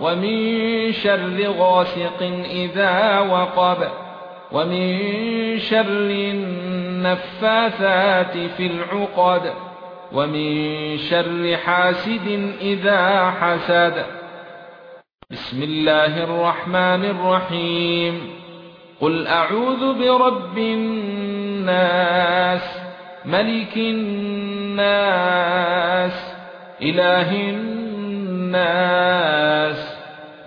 ومن شر غاسق إذا وقب ومن شر النفاثات في العقد ومن شر حاسد إذا حسد. بسم الله الرحمن الرحيم. قل أعوذ برب الناس ملك الناس إله الناس.